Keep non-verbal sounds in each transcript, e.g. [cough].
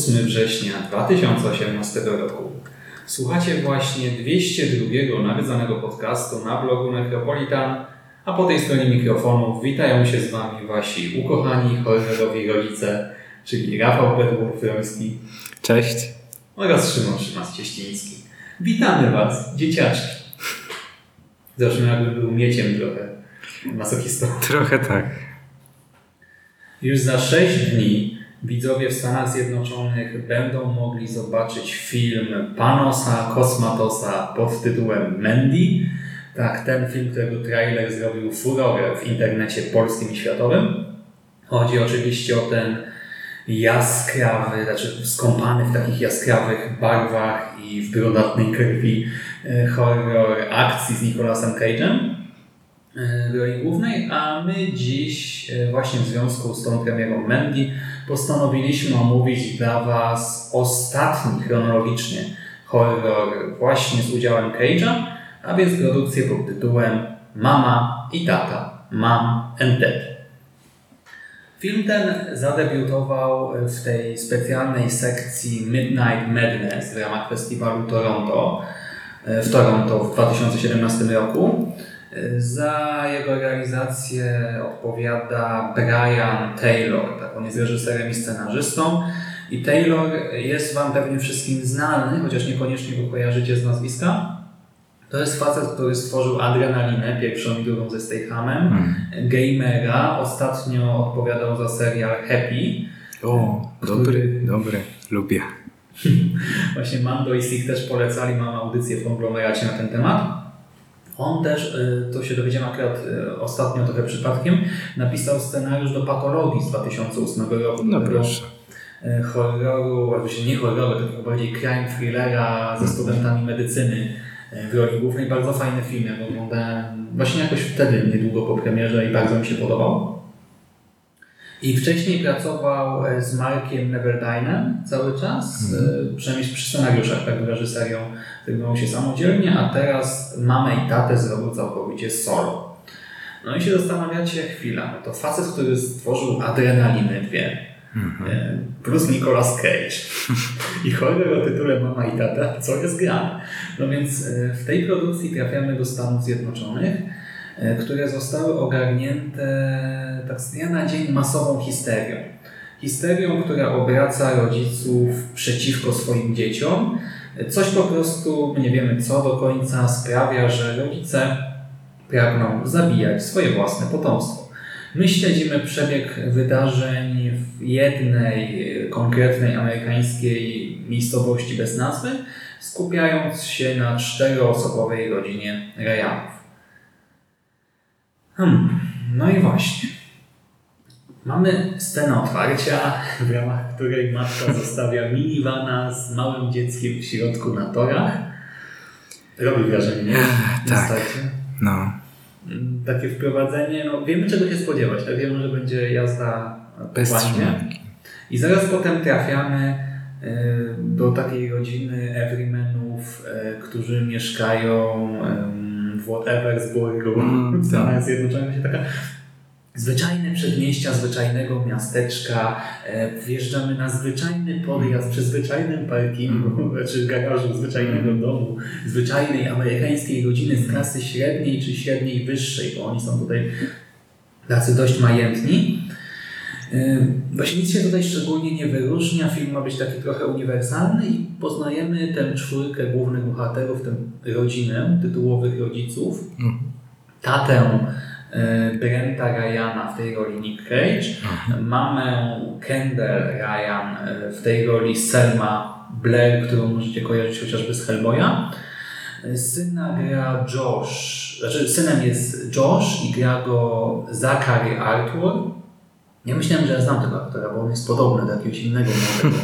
8 września 2018 roku. Słuchacie właśnie 202 nawiedzonego podcastu na blogu Necropolitan, a po tej stronie mikrofonów witają się z Wami Wasi ukochani horrorowi rodzice, czyli Rafał Bedwurfrowski Cześć. oraz Szymon Szymas-Cieściński. Witamy Was, dzieciaczki. Zresztą jakby był mieciem trochę masochistą. Trochę tak. Już za 6 dni widzowie w Stanach Zjednoczonych będą mogli zobaczyć film Panosa Kosmatosa pod tytułem Mandy. Tak, ten film, którego trailer zrobił furorę w internecie polskim i światowym. Chodzi oczywiście o ten jaskrawy, znaczy skąpany w takich jaskrawych barwach i w brunatnej krwi e, horror akcji z Nicolasem Cage'em roli głównej, a my dziś e, właśnie w związku z tą premierą Mandy postanowiliśmy omówić dla Was ostatni chronologicznie horror właśnie z udziałem Cage'a, a więc produkcję pod tytułem Mama i Tata, Mom and Dad. Film ten zadebiutował w tej specjalnej sekcji Midnight Madness w ramach festiwalu Toronto e, w Toronto w 2017 roku. Za jego realizację odpowiada Brian Taylor, tak on jest reżyserem i scenarzystą. I Taylor jest Wam pewnie wszystkim znany, chociaż niekoniecznie go kojarzycie z nazwiska. To jest facet, który stworzył Adrenalinę, pierwszą i drugą ze Stathamem, Hmm. Gamera, ostatnio odpowiadał za serial Happy. O, Który- dobry, dobry. Lubię. [laughs] Właśnie Mando i Sig też polecali, mam audycję w konglomeracie na ten temat. On też, y, to się dowiedziałem akurat y, ostatnio trochę przypadkiem, napisał scenariusz do Patologii z 2008 roku. No proszę. y, Horroru, oczywiście nie horroru, takiego bardziej crime thrillera ze studentami medycyny w roli głównej. Bardzo fajny film, ja go oglądałem właśnie jakoś wtedy, niedługo po premierze i bardzo mi się podobał. I wcześniej pracował e, z Markiem Neverdynem cały czas, e, przynajmniej przy scenariuszach, tak reżyserią zajmował się samodzielnie, a teraz mamę i tatę zrobił całkowicie solo. No i się zastanawiacie, chwila, no to facet, który stworzył Adrenalinę dwie, e, plus Nicolas Cage [laughs] i horror o tytule Mama i Tata, co jest grane. No więc w tej produkcji trafiamy do Stanów Zjednoczonych, które zostały ogarnięte tak dnia na dzień masową histerią. Histerią, która obraca rodziców przeciwko swoim dzieciom. Coś po prostu, nie wiemy co do końca, sprawia, że rodzice pragną zabijać swoje własne potomstwo. My śledzimy przebieg wydarzeń w jednej e, konkretnej amerykańskiej miejscowości bez nazwy, skupiając się na czteroosobowej rodzinie Ryanów. Hmm, no i właśnie. Mamy scenę otwarcia, w ramach której matka [laughs] zostawia minivana z małym dzieckiem w środku na torach. Robi wrażenie, nie? Na tak. starcie. No. Takie wprowadzenie, no wiemy czego się spodziewać, tak? Wiemy, że będzie jazda Bez trzymanki. I zaraz potem trafiamy y, do takiej rodziny Everymanów, y, którzy mieszkają y, w Whateversburgu Mm, Stanach Zjednoczonych. Się taka zwyczajne przedmieścia zwyczajnego miasteczka, e, wjeżdżamy na zwyczajny podjazd przy zwyczajnym parkingu, [laughs] czy garażu zwyczajnego domu, zwyczajnej amerykańskiej rodziny z klasy średniej czy średniej wyższej, bo oni są tutaj tacy dość majętni. Yy, Właśnie nic się tutaj szczególnie nie wyróżnia. Film ma być taki trochę uniwersalny i poznajemy tę czwórkę głównych bohaterów, tę rodzinę tytułowych rodziców. Tatę yy, Brenta Ryana w tej roli Nick Cage, mamę Kendall Ryan yy, w tej roli Selma Blair, którą możecie kojarzyć chociażby z Hellboya. Syna gra Josh, znaczy synem jest Josh i gra go Zachary Arthur. Ja myślałem, że ja znam tego aktora, bo on jest podobny do jakiegoś innego młodego.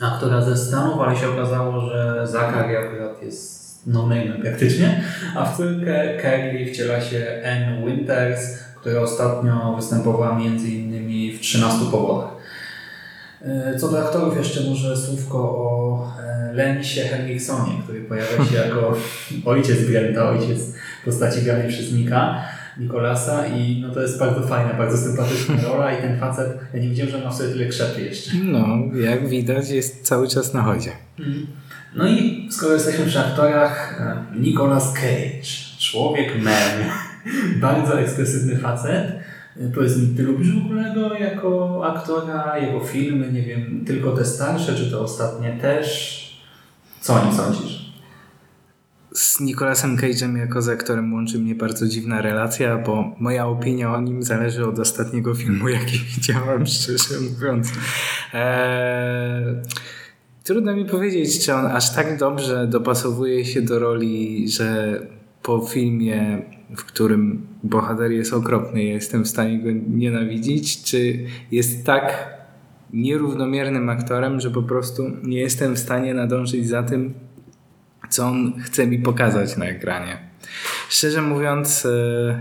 Aktora ze Stanów, ale się okazało, że Zachary akurat jest no name praktycznie, a w córkę Carly wciela się Anne Winters, która ostatnio występowała innymi w 13 powodach. E, Co do aktorów jeszcze może słówko o e, Lenisie Henriksonie, który pojawia się jako [laughs] ojciec Brenta, ojciec postaci granej przez Nika, Nikolasa i no to jest bardzo fajna, bardzo sympatyczna [laughs] rola i ten facet, ja nie widziałem, że ma w sobie tyle krzepy jeszcze. No, jak widać, jest cały czas na chodzie. No i skoro jesteśmy przy aktorach, Nicolas Cage, człowiek man, [laughs] bardzo ekspresywny facet. Powiedz mi, ty lubisz w ogóle go jako aktora, jego filmy, nie wiem, tylko te starsze, czy te ostatnie też? Co o nim sądzisz? Z Nicolasem Cage'em jako z aktorem łączy mnie bardzo dziwna relacja, bo moja opinia o nim zależy od ostatniego filmu, jaki [laughs] widziałem, szczerze mówiąc. Eee, trudno mi powiedzieć, czy on aż tak dobrze dopasowuje się do roli, że po filmie, w którym bohater jest okropny, ja jestem w stanie go nienawidzić, czy jest tak nierównomiernym aktorem, że po prostu nie jestem w stanie nadążyć za tym, co on chce mi pokazać na ekranie. Szczerze mówiąc, e,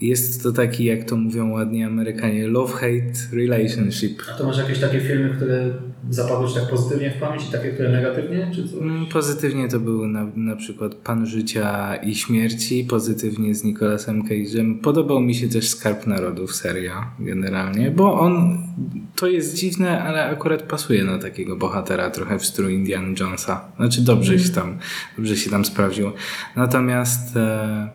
jest to taki, jak to mówią ładnie Amerykanie, love-hate relationship. A to masz jakieś takie filmy, które zapadły ci tak pozytywnie w pamięć i takie, które negatywnie, czy co? Mm, Pozytywnie to był na, na przykład Pan Życia i Śmierci, pozytywnie z Nicolasem Cage'em. Podobał mi się też Skarb Narodów, seria generalnie, bo on, to jest dziwne, ale akurat pasuje na takiego bohatera trochę w stylu Indiana Jonesa. Znaczy dobrze się tam, dobrze się tam sprawdził. Natomiast e,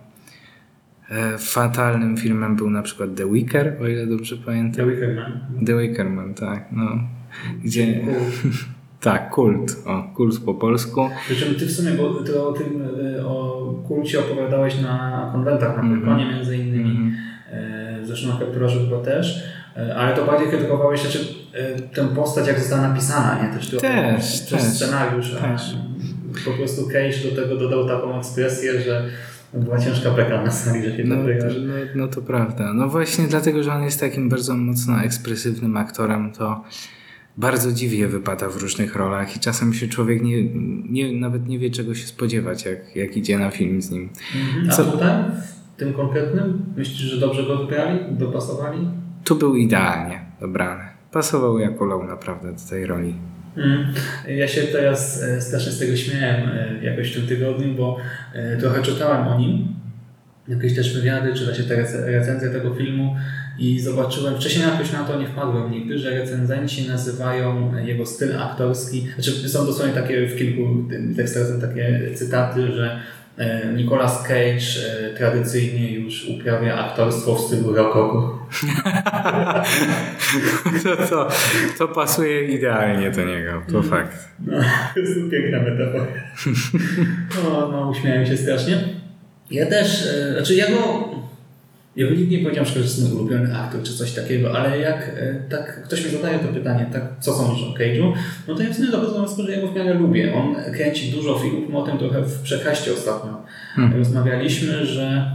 e, fatalnym filmem był na przykład The Wicker, o ile dobrze pamiętam. The Wicker Man. The Wicker Man, tak, no. Gdzie... Tak, kult. O, kult po polsku. Czym ty w sumie, bo ty o tym, y, o kulcie opowiadałeś na konwentach, na Pyrkonie między innymi, Mhm. e, zresztą na chyba też, e, ale to bardziej krytykowałeś znaczy, e, tę postać, jak została napisana, nie? Też, trochę Też, przez też. scenariusz. Też. Po prostu Cage do tego dodał taką ekspresję, że była ciężka beka na sali, że się No, tak wyrażę. no, no to prawda. No właśnie dlatego, że on jest takim bardzo mocno ekspresywnym aktorem, to bardzo dziwnie wypada w różnych rolach i czasem się człowiek nie, nie, nawet nie wie czego się spodziewać, jak, jak idzie na film z nim. Mhm. A Co- tutaj, w tym konkretnym, myślisz, że dobrze go wybrali, dopasowali? Tu był idealnie dobrany. Pasował jako low naprawdę do tej roli. Mm. Ja się teraz e, strasznie z tego śmiałem e, jakoś w tym tygodniu, bo e, trochę czytałem o nim. Jakieś też wywiady, czyta się te rec- recenzje tego filmu i zobaczyłem, wcześniej jakoś na to nie wpadłem nigdy, że recenzenci nazywają jego styl aktorski, znaczy są dosłownie takie w kilku tekstach są takie cytaty, że e, Nicolas Cage e, tradycyjnie już uprawia aktorstwo w stylu rokoko. [laughs] To, to, to pasuje idealnie do niego, to fakt. No, to jest piękna metafora. [laughs] No, no, uśmiałem się strasznie. Ja też, e, znaczy ja go, ja bym nigdy nie powiedział, że to jest mój ulubiony aktor czy coś takiego, ale jak e, tak ktoś mi zadaje to pytanie, tak, co sądzisz o Cage'u, no to ja w sumie dochodzę do wniosku, że ja go w miarę lubię. On kręci dużo filmów, my o tym trochę w przekaście ostatnio rozmawialiśmy, że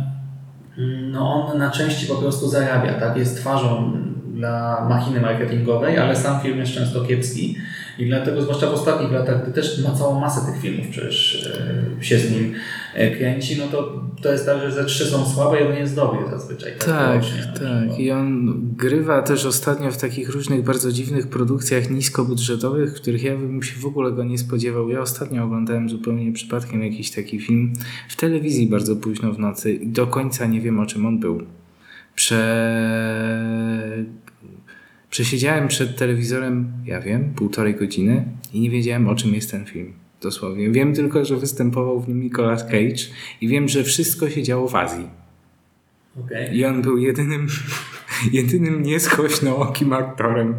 mm, no on na części po prostu zarabia, tak? Jest twarzą dla machiny marketingowej, ale sam film jest często kiepski i dlatego, zwłaszcza w ostatnich latach, gdy też ma całą masę tych filmów przecież e, się z nim e, kręci, no to to jest tak, że ze trzy są słabe, jeden jest dobry zazwyczaj. Tak, rocznie, tak. I on grywa też ostatnio w takich różnych bardzo dziwnych produkcjach niskobudżetowych, których ja bym się w ogóle go nie spodziewał. Ja ostatnio oglądałem zupełnie przypadkiem jakiś taki film w telewizji bardzo późno w nocy i do końca nie wiem o czym on był. Prze... Przesiedziałem przed telewizorem, ja wiem, półtorej godziny i nie wiedziałem o czym jest ten film. Dosłownie. Wiem tylko, że występował w nim Nicolas Cage i wiem, że wszystko się działo w Azji. Okej. I on był jedynym, [laughs] jedynym nieskłośnookim aktorem.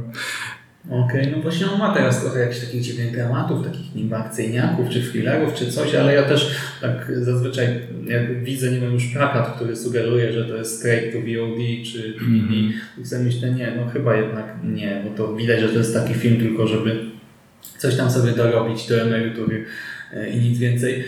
Okej, no właśnie on ma teraz trochę jakichś takich dziwnych dramatów, takich niby akcyjniaków, czy thrillerów, czy coś, ale ja też tak zazwyczaj jak widzę, nie wiem, już plakat, który sugeruje, że to jest straight to VOD, czy DVD, i sobie myślę, nie, no chyba jednak nie, bo to widać, że to jest taki film tylko, żeby coś tam sobie dorobić do emerytury i nic więcej.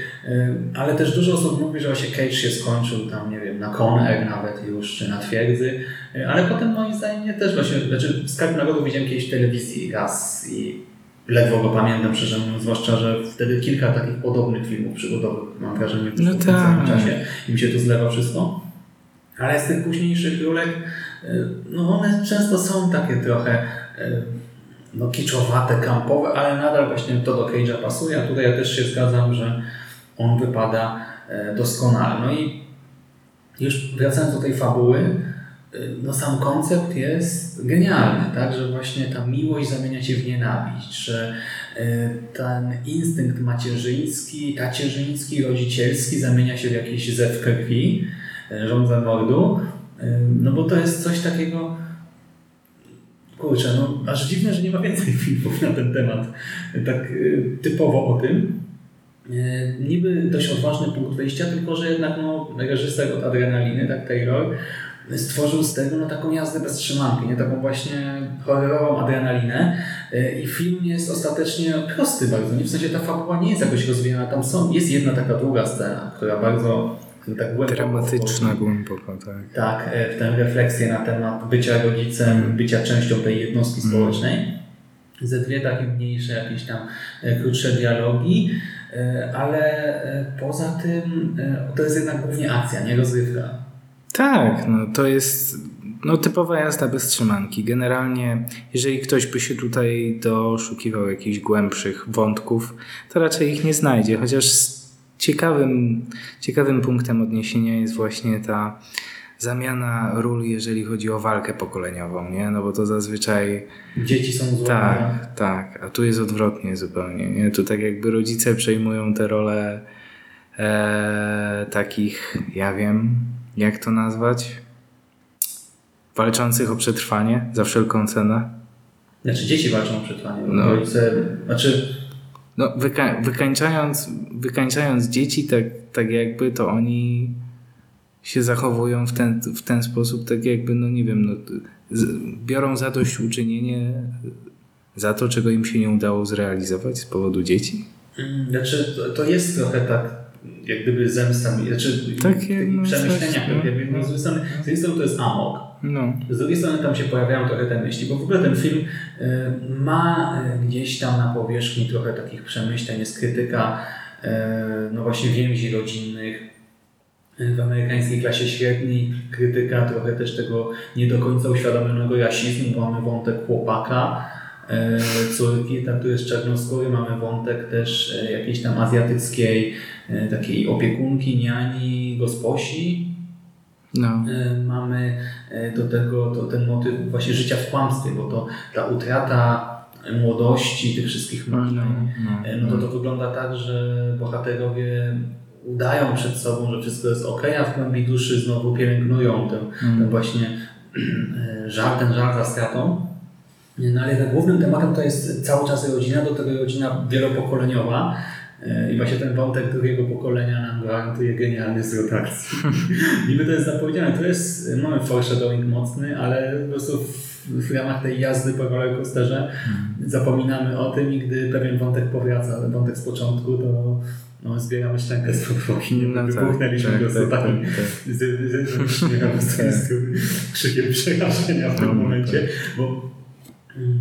Ale też dużo osób mówi, że właśnie Cage się skończył tam, nie wiem, na Con Air nawet już, czy na Twierdzy, ale potem moim zdaniem nie też właśnie, znaczy Skarb Narodu widziałem kiedyś w telewizji raz i ledwo go pamiętam, szczerze mówiąc, zwłaszcza, że wtedy kilka takich podobnych filmów przygodowych, mam wrażenie, No w tak. czasie i mi się tu zlewa wszystko. Ale z tych późniejszych rólek, no one często są takie trochę no, kiczowate, kampowe, ale nadal właśnie to do Cage'a pasuje, a tutaj ja też się zgadzam, że on wypada e, doskonale. No i już wracając do tej fabuły, e, no sam koncept jest genialny, tak, że właśnie ta miłość zamienia się w nienawiść, że e, ten instynkt macierzyński, tacierzyński, rodzicielski zamienia się w jakiś zew krwi, żądza mordu, no bo to jest coś takiego, kurczę, no aż dziwne, że nie ma więcej filmów na ten temat, tak e, typowo o tym. E, Niby dość odważny punkt wyjścia, tylko że jednak no, reżyser od adrenaliny, tak Taylor, stworzył z tego no, taką jazdę bez trzymanki, nie? taką właśnie horrorową adrenalinę E, i film jest ostatecznie prosty bardzo, nie? w sensie ta fabuła nie jest jakoś rozwijana, tam są, jest jedna taka długa scena, która bardzo tak głęboko Dramatyczna głęboko, tak. Tak, e, w tę refleksję na temat bycia rodzicem, bycia częścią tej jednostki społecznej. Ze dwie takie mniejsze, jakieś tam e, krótsze dialogi, e, ale poza tym to jest jednak głównie akcja, nie rozrywka. Tak, no to jest no, typowa jazda bez trzymanki. Generalnie, jeżeli ktoś by się tutaj doszukiwał jakichś głębszych wątków, to raczej ich nie znajdzie, chociaż ciekawym, ciekawym punktem odniesienia jest właśnie ta zamiana ról, jeżeli chodzi o walkę pokoleniową, nie? No bo to zazwyczaj Dzieci są złe. tak, tak, a tu jest odwrotnie zupełnie, nie? Tu tak jakby rodzice przejmują te role e, takich, ja wiem, jak to nazwać? Walczących o przetrwanie za wszelką cenę. Znaczy dzieci walczą o przetrwanie. No. Rodzice, znaczy No, wyka- wykańczając, wykańczając dzieci, tak, tak jakby to oni się zachowują w ten, w ten sposób, tak jakby, no nie wiem, no, z, biorą zadośćuczynienie za to, czego im się nie udało zrealizować z powodu dzieci. Mm, Znaczy, to, to jest trochę tak, jak gdyby zemsta, znaczy Takie, w takich no, no, tak no. z jednej strony, to jest amok, No, z drugiej strony tam się pojawiają trochę te myśli, bo w ogóle ten film y, ma y, gdzieś tam na powierzchni trochę takich przemyśleń, jest krytyka y, no właśnie więzi rodzinnych, w amerykańskiej klasie średniej, krytyka trochę też tego nie do końca uświadomionego rasizmu, bo mamy wątek chłopaka, córki, tak, który jest czarnoskóry, mamy wątek też y, jakiejś tam azjatyckiej y, takiej opiekunki, niani, gosposi, no. E, mamy e, do tego to, ten motyw właśnie życia w kłamstwie, bo to ta utrata młodości, tych wszystkich marzeń, no, e, no to to wygląda tak, że bohaterowie udają przed sobą, że wszystko jest ok, a w głębi duszy znowu pielęgnują ten, ten właśnie e, żal, ten żal za stratą. No ale tak głównym tematem to jest cały czas rodzina, do tego rodzina wielopokoleniowa. E, I właśnie ten wątek drugiego pokolenia nam gwarantuje genialny zwrot akcji. Niby to jest zapowiedziane, to jest, mamy foreshadowing mocny, ale po prostu w, w ramach tej jazdy po rollercoasterze zapominamy o tym i gdy pewien wątek powraca, wątek z początku, to no, zbieramy szczękę z podłogi, nie No tak, wybuchnęliśmy tak, prostu tak, tak, tak. z, z, z, śmiechem, z, z tym krzykiem przerażenia w tym No, momencie, bo mm,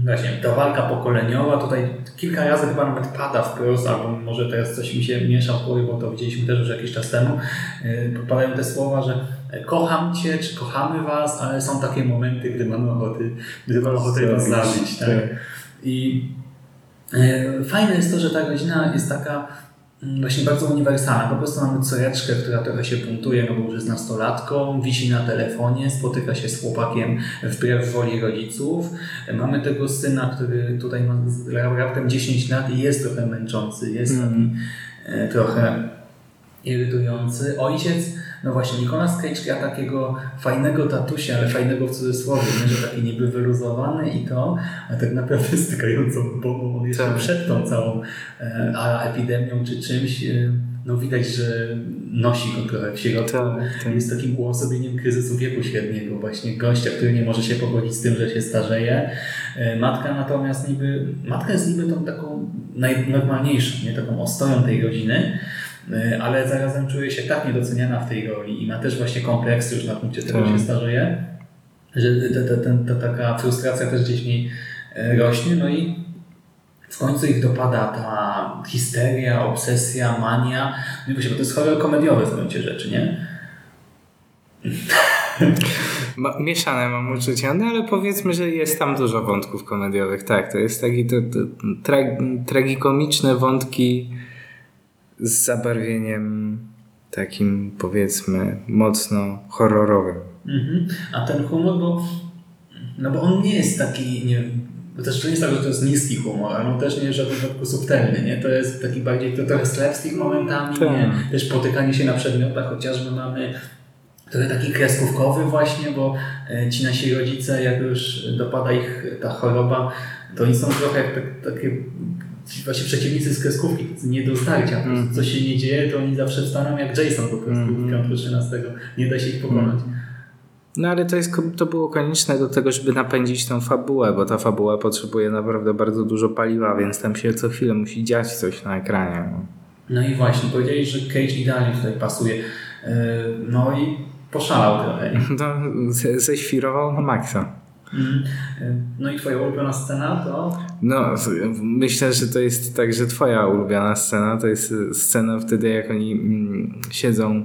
właśnie ta walka pokoleniowa, tutaj kilka razy chyba nawet pada wprost, albo może teraz coś mi się miesza w głowie, bo to widzieliśmy też już jakiś czas temu, yy, padają te słowa, że e, kocham Cię, czy kochamy Was, ale są takie momenty, gdy mamy ochoty, gdy mamy ochotę Was zabić, tak? I e, fajne jest to, że ta rodzina jest taka właśnie bardzo uniwersalna. Po prostu mamy córeczkę, która trochę się buntuje, no bo już jest nastolatką, wisi na telefonie, spotyka się z chłopakiem wbrew woli rodziców. Mamy tego syna, który tutaj ma raptem 10 lat i jest trochę męczący, jest e, trochę irytujący. Ojciec No właśnie, Nicolas Cage gra takiego fajnego tatusia, ale fajnego w cudzysłowie, nie? że taki niby wyluzowany i to, a tak naprawdę stykającą bombą on jeszcze Tak. przed tą całą e, a epidemią czy czymś, e, no widać, że nosi go trochę w środku. Tak, tak. Jest takim uosobieniem kryzysu wieku średniego, właśnie gościa, który nie może się pogodzić z tym, że się starzeje. E, Matka natomiast niby, matka jest niby tą taką najnormalniejszą, nie taką ostoją tej rodziny, ale zarazem czuje się tak niedoceniana w tej roli i ma też właśnie kompleksy już na punkcie tego, Tak. że się starzeje, że ta, ta, ta, ta taka frustracja też gdzieś niej e, rośnie, no i w końcu ich dopada ta histeria, obsesja, mania, no bo to jest horror komediowy w gruncie rzeczy, nie? Mieszane mam uczucia, no ale powiedzmy, że jest tam dużo wątków komediowych. Tak, to jest taki to, to, tra, tragikomiczne wątki z zabarwieniem takim powiedzmy mocno horrorowym. Mhm. A ten humor, bo, no bo on nie jest taki, nie, bo też to nie jest tak, że to jest niski humor, ale on też nie jest w żadnym wypadku subtelny, nie? To jest taki bardziej to trochę slapstick momentami, Tak. nie? Też potykanie się na przedmiotach, chociażby mamy trochę taki kreskówkowy właśnie, bo e, ci nasi rodzice, jak już dopada ich ta choroba, to oni są trochę jak tak, takie właśnie przeciwnicy z kreskówki, nie do zdarcia. Prostu Co się nie dzieje, to oni zawsze wstaną jak Jason po prostu piątku 13. Nie da się ich pokonać. No ale to, jest, to było konieczne do tego, żeby napędzić tą fabułę, bo ta fabuła potrzebuje naprawdę bardzo dużo paliwa, więc tam się co chwilę musi dziać coś na ekranie. no. No i właśnie, powiedzieli, że Cage idealnie tutaj pasuje. Yy, No i poszalał trochę. [laughs] No, ze, ześwirował na maksa. Mhm. No i twoja ulubiona scena to... No, myślę, że to jest także twoja ulubiona scena. To jest e, scena wtedy, jak oni mm, siedzą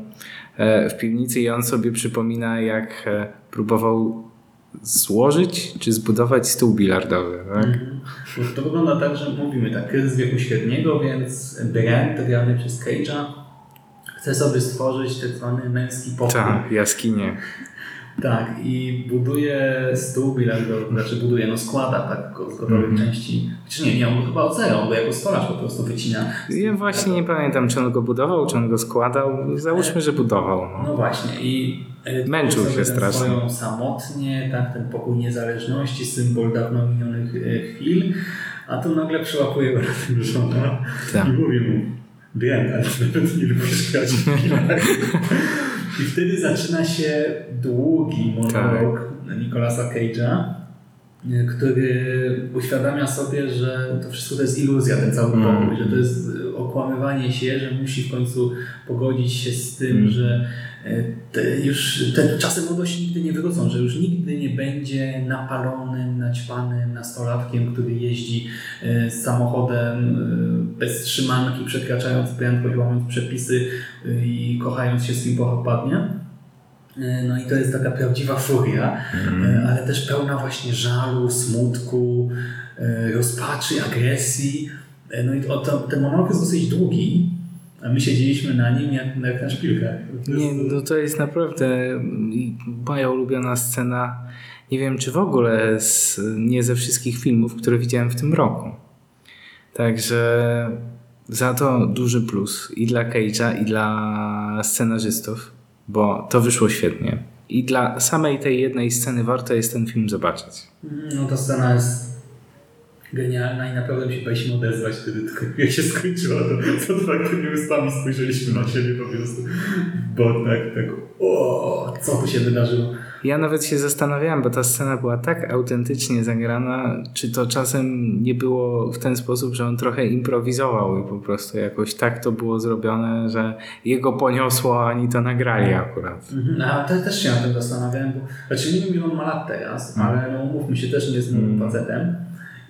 e, w piwnicy i on sobie przypomina, jak e, próbował złożyć czy zbudować stół bilardowy. Tak? Bo To wygląda tak, że mówimy tak, kryzys wieku średniego, więc Brent, grany przez Cage'a, chce sobie stworzyć tak zwany męski pokój. Tak, jaskinie. Tak, i buduje stół bilardowy, znaczy buduje, no składa tak go z gotowych Mhm. części. Czy nie, nie, on chyba od zera, on go jako stolarz po prostu wycina. Ja właśnie nie pamiętam, czy on go budował, czy on go składał. Załóżmy, że budował. No. No właśnie i e, Męczył się strasznie. Swoją samotnie, tak, ten pokój niezależności, symbol dawno minionych e, chwil, a tu nagle przyłapuje go na tym żona Tak. i mówi mu, Brian, ale nawet nie lubisz grać w. [laughs] I wtedy zaczyna się długi monolog Nicolasa Cage'a, e, który uświadamia sobie, że to wszystko to jest iluzja, ten cały Mm. pokój, że to jest e, okłamywanie się, że musi w końcu pogodzić się z tym, Mm. że te już te czasy młodości nigdy nie wrócą, że już nigdy nie będzie napalonym, naćpanym nastolatkiem, który jeździ e, z samochodem e, bez trzymanki, przekraczając prędkość, łamiąc przepisy e, i kochając się z kim popadnie. E, No i to jest taka prawdziwa furia, e, ale też pełna właśnie żalu, smutku, e, rozpaczy, agresji. E, No i ten monolog jest dosyć długi, a my siedzieliśmy na nim jak, jak na szpilkach. Nie, no to jest naprawdę i moja ulubiona scena. Nie wiem, czy w ogóle z, nie ze wszystkich filmów, które widziałem w tym roku. Także za to duży plus i dla Cage'a, i dla scenarzystów, bo to wyszło świetnie. I dla samej tej jednej sceny warto jest ten film zobaczyć. No ta scena jest genialna i naprawdę się baliśmy odezwać wtedy, tylko jak się skończyła, to z otwartymi ustami spojrzeliśmy na siebie po prostu, bo tak, tak, o, co tu się wydarzyło? Ja nawet się zastanawiałem, bo ta scena była tak autentycznie zagrana, czy to czasem nie było w ten sposób, że on trochę improwizował i po prostu jakoś tak to było zrobione, że jego poniosło, a oni to nagrali akurat. Mhm. A te, też się na tym zastanawiałem, bo znaczy nie wiem ile on ma lat teraz, ale no umówmy się, też nie jest młodym facetem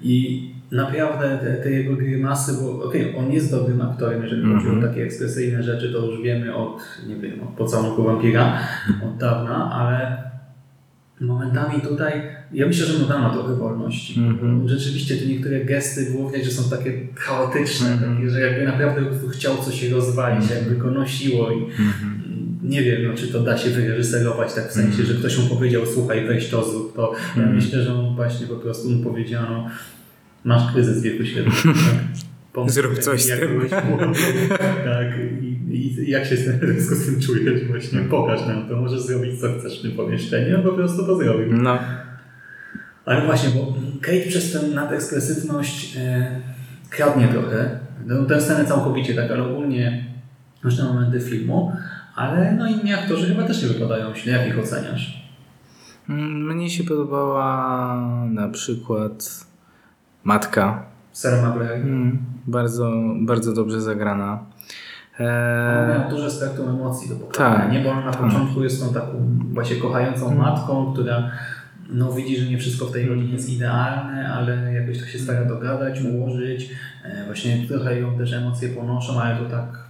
i naprawdę te, te jego grymasy, bo okej, on jest dobrym aktorem, jeżeli chodzi o takie ekspresyjne rzeczy, to już wiemy od, nie wiem, od pocałunku wampira, od dawna, ale momentami tutaj, ja myślę, że mu dano trochę wolności. Mhm. Rzeczywiście te niektóre gesty było widać, że są takie chaotyczne, Mhm. takie, że jakby naprawdę po prostu chciał coś rozwalić, jakby go nosiło i nie wiem, no, czy to da się wyreżyserować tak w sensie, że ktoś mu powiedział, słuchaj, weź to, zrób to. Ja Mhm. myślę, że on właśnie po prostu mu powiedziano, masz kryzys wieku średniego. [laughs] Tak? Pomyśl, Zrób coś z tym. młody. [laughs] tak, i I jak się w związku [laughs] z tym czujesz właśnie? Pokaż nam to, możesz zrobić co chcesz w tym pomieszczeniu, po prostu to zrobił. No, Ale właśnie, bo Kate przez tę nadekspresywność e, kradnie trochę. No, tę scenę całkowicie tak, ale ogólnie różne momenty filmu, ale no inni aktorzy chyba też nie wypadają źle. Jak ich oceniasz? Mm, mnie się podobała na przykład Matka. Sarah. Mm, bardzo, bardzo dobrze zagrana. Ona Eee, miała duże spektrum emocji do pokazania, tak, nie? Bo ona na tak. początku jest tą taką właśnie kochającą Mm. matką, która no, widzi, że nie wszystko w tej rodzinie jest idealne, ale jakoś tak się stara dogadać, ułożyć. E, Właśnie trochę ją też emocje ponoszą, ale to tak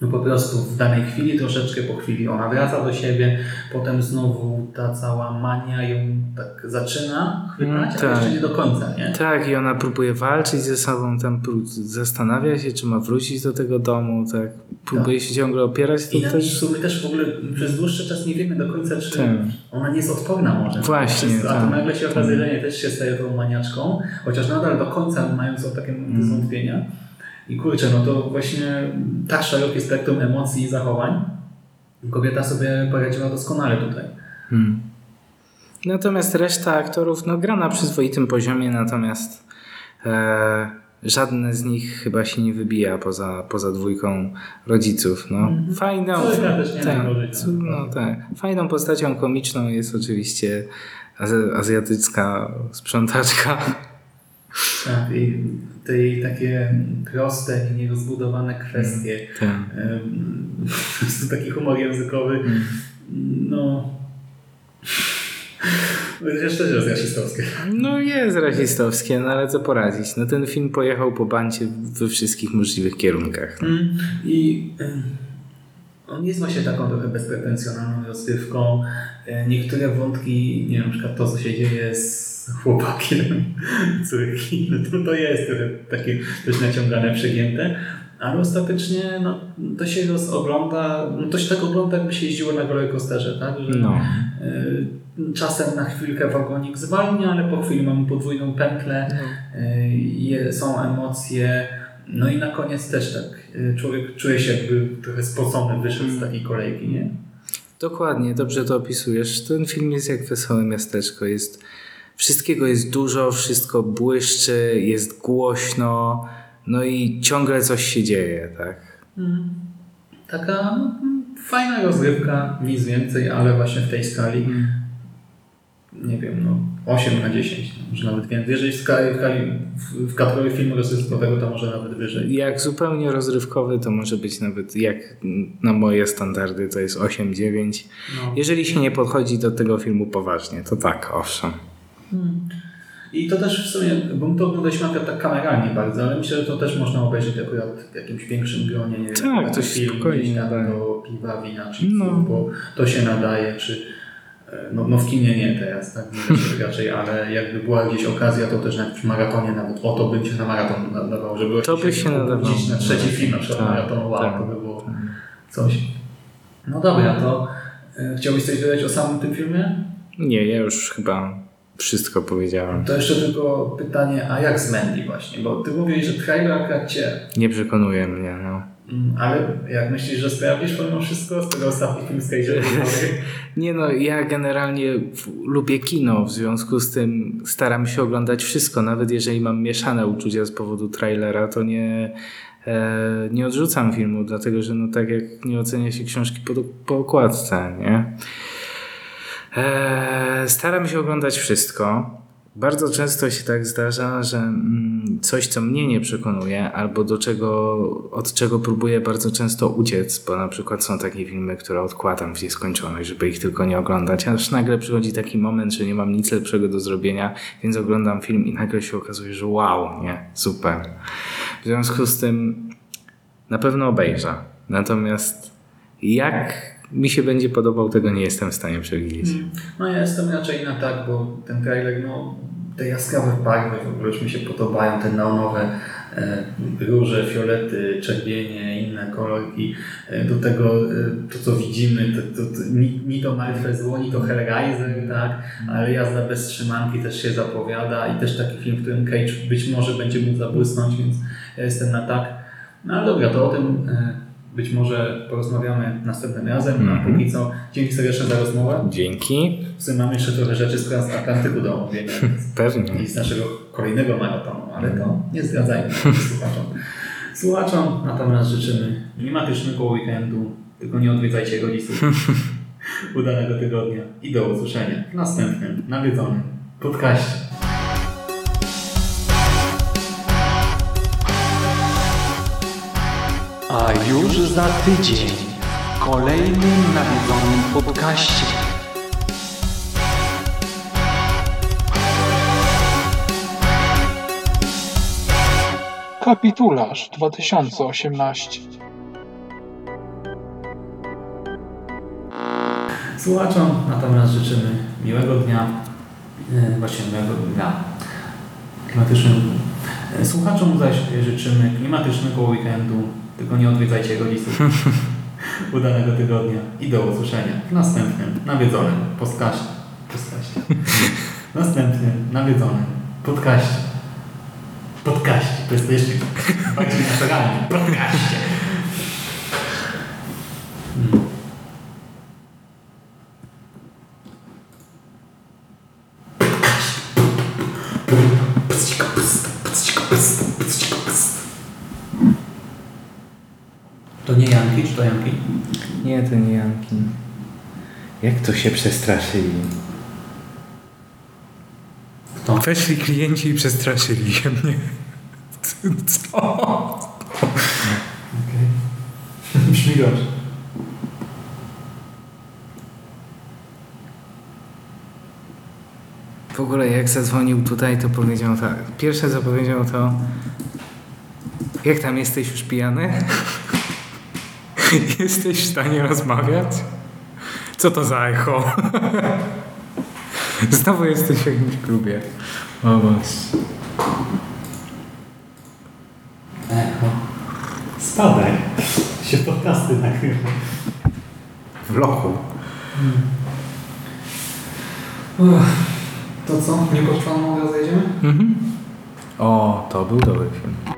po prostu w danej chwili, troszeczkę po chwili ona wraca do siebie, potem znowu ta cała mania ją tak zaczyna chwytać, Mm, ale tak. jeszcze nie do końca, nie? tak, i ona próbuje walczyć ze sobą, tam zastanawia się, czy ma wrócić do tego domu, tak. Próbuje się ciągle opierać, to I też... w sumie też w ogóle przez dłuższy czas nie wiemy do końca, czy Tak. ona nie jest odporna może. Właśnie, A to tak. nagle się okazuje, że nie, też się staje tą maniaczką, chociaż nadal do końca mają są takie Mm. zwątpienia. I kurczę, no to właśnie tak szerokie spektrum emocji i zachowań kobieta sobie poradziła doskonale tutaj. Hmm. Natomiast reszta aktorów no, gra na przyzwoitym poziomie, natomiast e, żadne z nich chyba się nie wybija poza, poza dwójką rodziców. No. Fajną, też nie tak, no, tak. Fajną postacią komiczną jest oczywiście az- azjatycka sprzątaczka. Tak, i tej takie proste i nierozbudowane kwestie, Tak. po prostu taki humor językowy, Mm. no... Jeszcze też jest rasistowskie. No jest rasistowskie, no ale co poradzić. No ten film pojechał po bancie we wszystkich możliwych kierunkach. No. Mm, I on jest właśnie taką trochę bezpretensjonalną rozrywką. E, Niektóre wątki, nie wiem, na przykład to, co się dzieje z chłopakiem córki, no to, to jest trochę takie też naciągane, przegięte. Ale ostatecznie no, to się rozogląda, no to się tak ogląda, jakby się jeździło na rollercoasterze, tak? Że, No. e, Czasem na chwilkę wagonik zwalnia, ale po chwili mamy podwójną pętlę. Y, je, są emocje. No i na koniec też tak. y, Człowiek czuje się jakby trochę spocony, wyszedł z takiej kolejki, nie? Dokładnie, dobrze to opisujesz. Ten film jest jak wesołe miasteczko. Jest, wszystkiego jest dużo, wszystko błyszczy, jest głośno, no i ciągle coś się dzieje, tak? Taka no, fajna rozrywka, nic więcej, ale właśnie w tej skali, nie wiem, no 8 na 10, no, może nawet więcej. Jeżeli w, skali, w, skali, w, w kategorii filmu rozrywkowego, to może nawet wyżej. Jak zupełnie rozrywkowy, to może być nawet jak na moje standardy, to jest 8-9. No. Jeżeli się nie podchodzi do tego filmu poważnie, to tak, owszem. I to też w sumie, bo my to oglądaliśmy akurat tak kameralnie bardzo, ale myślę, że to też można obejrzeć akurat w jakimś większym gronie, nie wiem, Tak, taki to film gdzieś tam nadaje. do piwa, wina, czy No. bo to się nadaje, czy e, no, no w kinie nie teraz, tak, nie raczej, ale jakby była gdzieś okazja, to też na jakimś maratonie nawet o to bym się na maraton nadawał, żeby To by się nadawało. na trzeci film, na przykład Tak, maratonu, wow, tak. to by było coś. No dobra, to e, chciałbyś coś dodać o samym tym filmie? Nie, ja już chyba wszystko powiedziałem. To jeszcze tylko pytanie, a jak z Mandy właśnie? Bo ty mówisz, że trailer akurat cię, Nie przekonuje mnie, no. mm, ale jak myślisz, że sprawdzisz pomimo wszystko z tego ostatni film z Cage'em? [laughs] Nie no, ja generalnie lubię kino, w związku z tym staram się oglądać wszystko, nawet jeżeli mam mieszane uczucia z powodu trailera, to nie, e, nie odrzucam filmu, dlatego że no tak jak nie ocenia się książki po, po okładce, nie? E, staram się oglądać wszystko. Bardzo często się tak zdarza, że mm, coś, co mnie nie przekonuje, albo do czego, od czego próbuję bardzo często uciec, bo na przykład są takie filmy, które odkładam w nieskończoność, żeby ich tylko nie oglądać, aż nagle przychodzi taki moment, że nie mam nic lepszego do zrobienia, więc oglądam film i nagle się okazuje, że wow, nie, super. W związku z tym na pewno obejrzę. Natomiast jak mi się będzie podobał, tego nie jestem w stanie przewidzieć. No ja jestem raczej na tak, bo ten trailer, no te jaskrawe barwy w ogóle już mi się podobają, te neonowe e, róże, fiolety, czerwienie, inne kolorki. E, do tego e, to, co widzimy, to, to, to, ni, ni to martwe zło, ni to Hellraiser, tak? ale jazda bez trzymanki też się zapowiada i też taki film, w którym Cage być może będzie mógł zabłysnąć, więc ja jestem na tak. No ale dobra, to o tym e, być może porozmawiamy następnym razem, a Mhm. póki co dzięki serdeczne za rozmowę. Dzięki. W sumie mamy jeszcze trochę rzeczy z Transatlantyku do omówienia [laughs] Pewnie. i z naszego kolejnego maratonu, ale to nie zdradzajmy [laughs] słuchaczom. Słuchaczom natomiast życzymy klimatycznego weekendu, tylko nie odwiedzajcie rodziców. [laughs] Udanego tygodnia i do usłyszenia w następnym nawiedzonym podcaście. Już za tydzień w kolejnym nawiedzonym podcaście. Kapitularz 2018 Słuchaczom natomiast życzymy miłego dnia, e, właściwie miłego dnia klimatycznego. E, Słuchaczom zaś życzymy klimatycznego weekendu, tylko nie odwiedzajcie rodziców. [laughs] Udanego tygodnia i do usłyszenia w następnym nawiedzonym podcaście. podcaście. [laughs] następnym nawiedzonym podcaście. Podcaście, to jest jeszcze bardziej naturalnie. Podcaście. Jak to się przestraszyli? Kto? Weszli klienci i przestraszyli się mnie. Co? Okej. Brzmi dobrze. W ogóle jak zadzwonił tutaj, to powiedział tak. Pierwsze co powiedział to jak tam jesteś już pijany? [laughs] jesteś w stanie rozmawiać? Co to za echo? [laughs] Znowu jesteś w jakimś klubie. O Boże. Echo. Spadaj. Się podcasty nagrywa. W lochu. To co? Nie pod mogę zjedziemy? Mhm. O, to był dobry film.